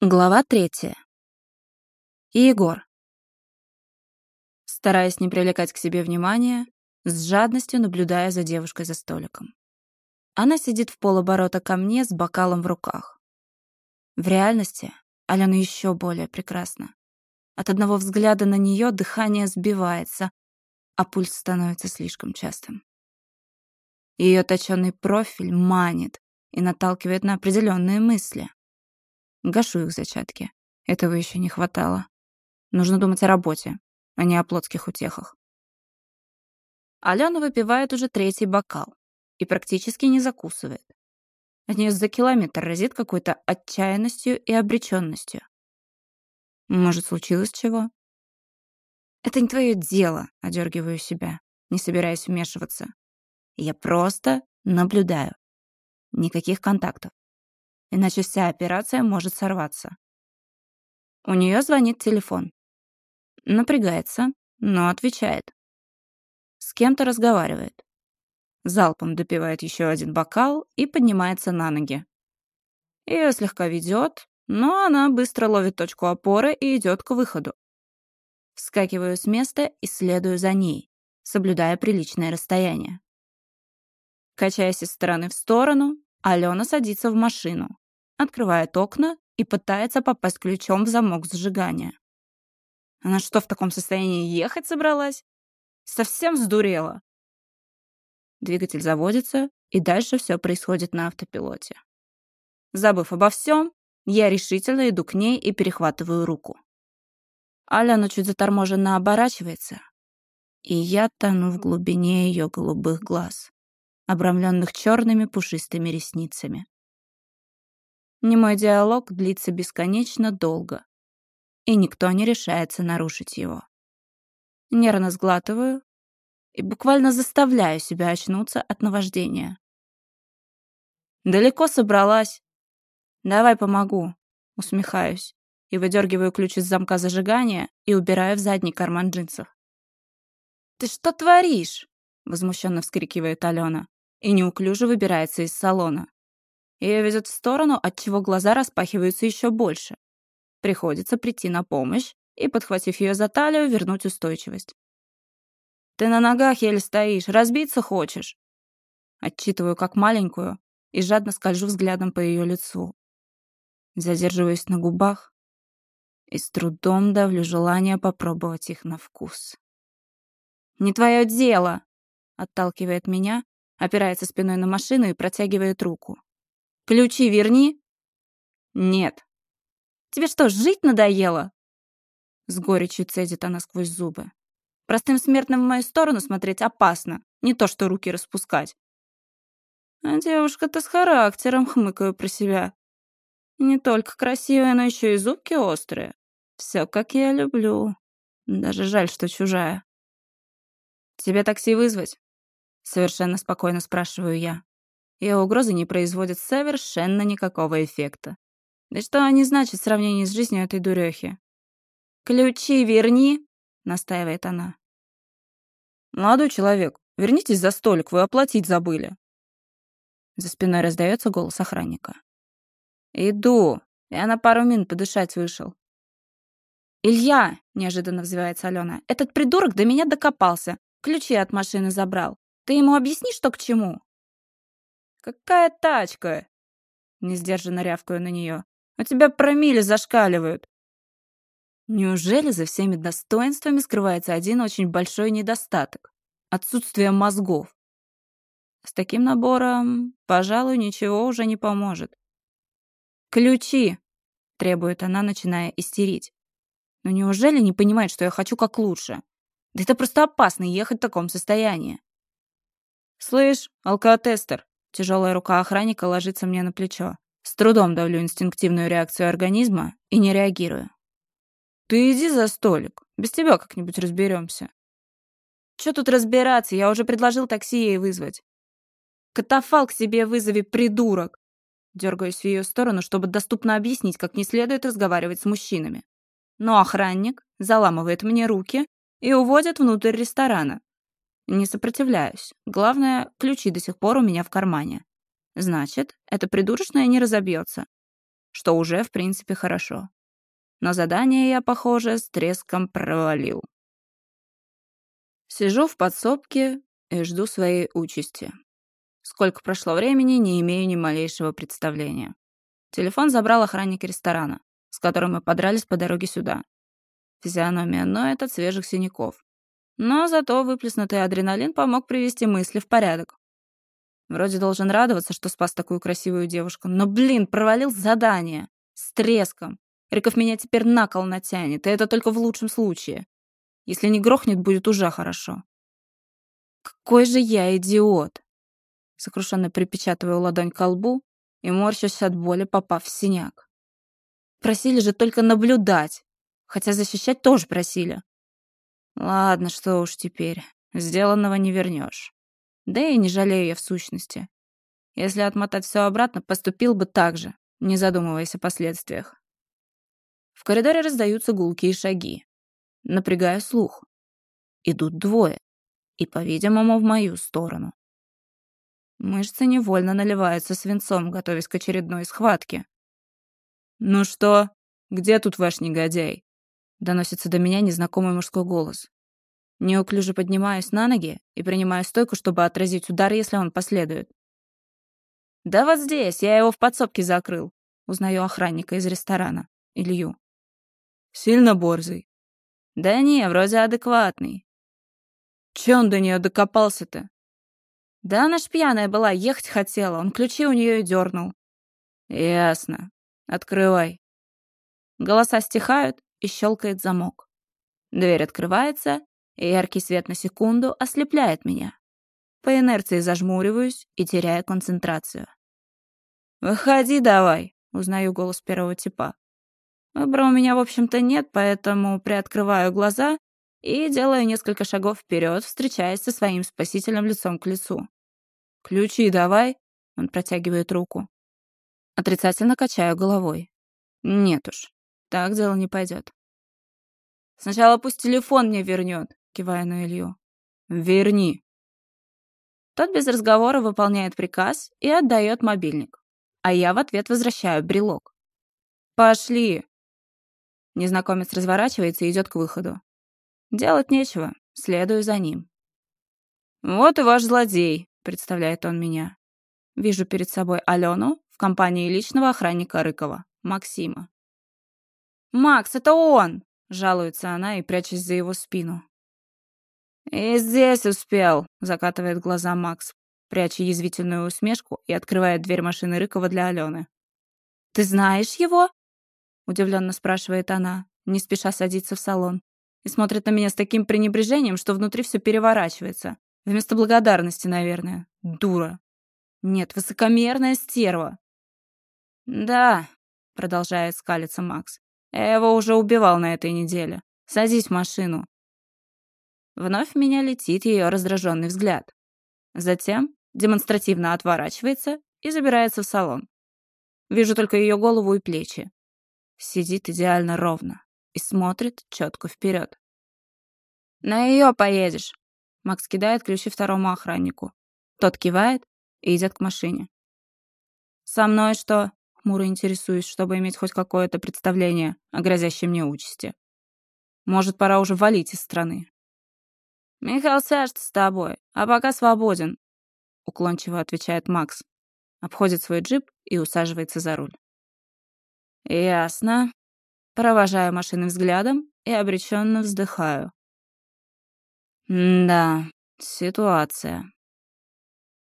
Глава третья. Егор. Стараясь не привлекать к себе внимания, с жадностью наблюдая за девушкой за столиком. Она сидит в полоборота ко мне с бокалом в руках. В реальности Алена еще более прекрасна. От одного взгляда на нее дыхание сбивается, а пульс становится слишком частым. Ее точенный профиль манит и наталкивает на определенные мысли. Гашу их зачатки. Этого еще не хватало. Нужно думать о работе, а не о плотских утехах. Алена выпивает уже третий бокал и практически не закусывает. От нее за километр разит какой-то отчаянностью и обреченностью. Может, случилось чего? Это не твое дело, одергиваю себя, не собираясь вмешиваться. Я просто наблюдаю. Никаких контактов иначе вся операция может сорваться. У нее звонит телефон. Напрягается, но отвечает. С кем-то разговаривает. Залпом допивает еще один бокал и поднимается на ноги. Ее слегка ведет, но она быстро ловит точку опоры и идет к выходу. Вскакиваю с места и следую за ней, соблюдая приличное расстояние. Качаясь из стороны в сторону, Алена садится в машину, открывает окна и пытается попасть ключом в замок зажигания. Она что, в таком состоянии ехать собралась? Совсем сдурела. Двигатель заводится, и дальше все происходит на автопилоте. Забыв обо всем, я решительно иду к ней и перехватываю руку. Алена чуть заторможенно оборачивается, и я тону в глубине ее голубых глаз обрамленных черными пушистыми ресницами. Немой диалог длится бесконечно долго, и никто не решается нарушить его. Нервно сглатываю и буквально заставляю себя очнуться от наваждения. «Далеко собралась?» «Давай помогу», — усмехаюсь и выдергиваю ключ из замка зажигания и убираю в задний карман джинсов. «Ты что творишь?» — возмущенно вскрикивает Алена и неуклюже выбирается из салона. Ее везет в сторону, от чего глаза распахиваются еще больше. Приходится прийти на помощь и, подхватив ее за талию, вернуть устойчивость. «Ты на ногах еле стоишь, разбиться хочешь?» Отчитываю как маленькую и жадно скольжу взглядом по ее лицу. Задерживаюсь на губах и с трудом давлю желание попробовать их на вкус. «Не твое дело!» — отталкивает меня опирается спиной на машину и протягивает руку. «Ключи верни!» «Нет». «Тебе что, жить надоело?» С горечью цедит она сквозь зубы. «Простым смертным в мою сторону смотреть опасно, не то что руки распускать». А девушка-то с характером, хмыкаю про себя. Не только красивая, но еще и зубки острые. Все, как я люблю. Даже жаль, что чужая. Тебе такси вызвать? Совершенно спокойно спрашиваю я. Ее угрозы не производят совершенно никакого эффекта. Да что они значат в сравнении с жизнью этой дурехи? «Ключи верни!» — настаивает она. «Молодой человек, вернитесь за столик, вы оплатить забыли». За спиной раздается голос охранника. «Иду!» Я на пару минут подышать вышел. «Илья!» — неожиданно взывается Алена. «Этот придурок до меня докопался. Ключи от машины забрал. Ты ему объясни, что к чему?» «Какая тачка?» Не сдержанно рявкаю на нее. «У тебя промили зашкаливают». Неужели за всеми достоинствами скрывается один очень большой недостаток — отсутствие мозгов? С таким набором, пожалуй, ничего уже не поможет. «Ключи!» — требует она, начиная истерить. «Но неужели не понимает, что я хочу как лучше? Да это просто опасно ехать в таком состоянии». «Слышь, алкотестер!» Тяжелая рука охранника ложится мне на плечо. С трудом давлю инстинктивную реакцию организма и не реагирую. «Ты иди за столик. Без тебя как-нибудь разберемся. «Чё тут разбираться? Я уже предложил такси ей вызвать». «Катафалк себе вызови, придурок!» Дергаюсь в ее сторону, чтобы доступно объяснить, как не следует разговаривать с мужчинами. Но охранник заламывает мне руки и уводит внутрь ресторана, не сопротивляюсь. Главное, ключи до сих пор у меня в кармане. Значит, эта придурочная не разобьется. что уже, в принципе, хорошо. Но задание я, похоже, с треском провалил. Сижу в подсобке и жду своей участи. Сколько прошло времени, не имею ни малейшего представления. Телефон забрал охранник ресторана, с которым мы подрались по дороге сюда. Физиономия ноет от свежих синяков. Но зато выплеснутый адреналин помог привести мысли в порядок. Вроде должен радоваться, что спас такую красивую девушку, но, блин, провалил задание. С треском. Риков меня теперь на кол натянет, и это только в лучшем случае. Если не грохнет, будет уже хорошо. Какой же я идиот! Сокрушенно припечатываю ладонь к лбу и морщусь от боли, попав в синяк. Просили же только наблюдать, хотя защищать тоже просили. Ладно, что уж теперь, сделанного не вернешь. Да и не жалею я в сущности. Если отмотать все обратно, поступил бы так же, не задумываясь о последствиях. В коридоре раздаются гулкие шаги. Напрягаю слух. Идут двое. И, по-видимому, в мою сторону. Мышцы невольно наливаются свинцом, готовясь к очередной схватке. «Ну что? Где тут ваш негодяй?» Доносится до меня незнакомый мужской голос. Неуклюже поднимаюсь на ноги и принимаю стойку, чтобы отразить удар, если он последует. «Да вот здесь, я его в подсобке закрыл», — узнаю охранника из ресторана, Илью. «Сильно борзый?» «Да не, вроде адекватный». «Че он до нее докопался-то?» Да она ж пьяная была, ехать хотела. Он ключи у нее и дернул. Ясно. Открывай. Голоса стихают, и щелкает замок. Дверь открывается, и яркий свет на секунду ослепляет меня. По инерции зажмуриваюсь и теряю концентрацию. «Выходи давай», — узнаю голос первого типа. Выбора у меня, в общем-то, нет, поэтому приоткрываю глаза и делаю несколько шагов вперед, встречаясь со своим спасителем лицом к лицу. «Ключи давай», — он протягивает руку. Отрицательно качаю головой. «Нет уж, так дело не пойдет». «Сначала пусть телефон мне вернет», — кивая на Илью. «Верни». Тот без разговора выполняет приказ и отдает мобильник, а я в ответ возвращаю брелок. «Пошли!» Незнакомец разворачивается и идет к выходу. Делать нечего, следую за ним. «Вот и ваш злодей», — представляет он меня. Вижу перед собой Алену в компании личного охранника Рыкова, Максима. «Макс, это он!» — жалуется она и прячась за его спину. «И здесь успел», — закатывает глаза Макс, пряча язвительную усмешку и открывает дверь машины Рыкова для Алены. «Ты знаешь его?» — удивленно спрашивает она, не спеша садиться в салон и смотрит на меня с таким пренебрежением, что внутри все переворачивается. Вместо благодарности, наверное. Дура. Нет, высокомерная стерва. «Да», — продолжает скалиться Макс. «Я его уже убивал на этой неделе. Садись в машину». Вновь в меня летит ее раздраженный взгляд. Затем демонстративно отворачивается и забирается в салон. Вижу только ее голову и плечи. Сидит идеально ровно и смотрит четко вперед. «На ее поедешь!» Макс кидает ключи второму охраннику. Тот кивает и идет к машине. «Со мной что?» Хмуро интересуюсь, чтобы иметь хоть какое-то представление о грозящей мне участи. Может, пора уже валить из страны. «Михаил сяжет с тобой, а пока свободен», — уклончиво отвечает Макс. Обходит свой джип и усаживается за руль. «Ясно», Провожаю машины взглядом и обреченно вздыхаю. да, ситуация.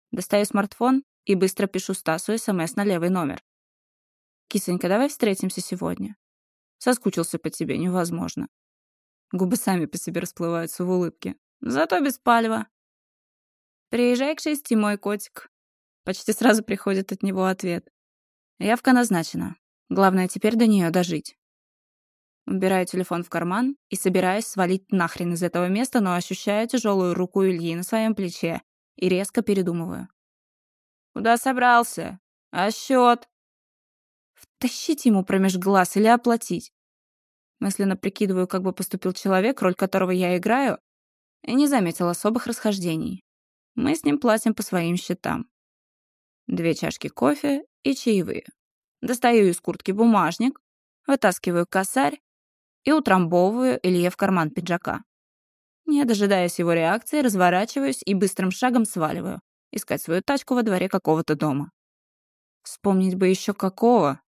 Достаю смартфон и быстро пишу Стасу СМС на левый номер. «Кисонька, давай встретимся сегодня. Соскучился по тебе, невозможно». Губы сами по себе расплываются в улыбке. Зато без палева. «Приезжай к шести, мой котик». Почти сразу приходит от него ответ. Явка назначена. Главное теперь до нее дожить. Убираю телефон в карман и собираюсь свалить нахрен из этого места, но ощущаю тяжелую руку Ильи на своем плече и резко передумываю. «Куда собрался? А счет?» Тащить ему промеж глаз или оплатить? Мысленно прикидываю, как бы поступил человек, роль которого я играю, и не заметил особых расхождений. Мы с ним платим по своим счетам. Две чашки кофе и чаевые. Достаю из куртки бумажник, вытаскиваю косарь и утрамбовываю Илье в карман пиджака. Не дожидаясь его реакции, разворачиваюсь и быстрым шагом сваливаю, искать свою тачку во дворе какого-то дома. Вспомнить бы еще какого,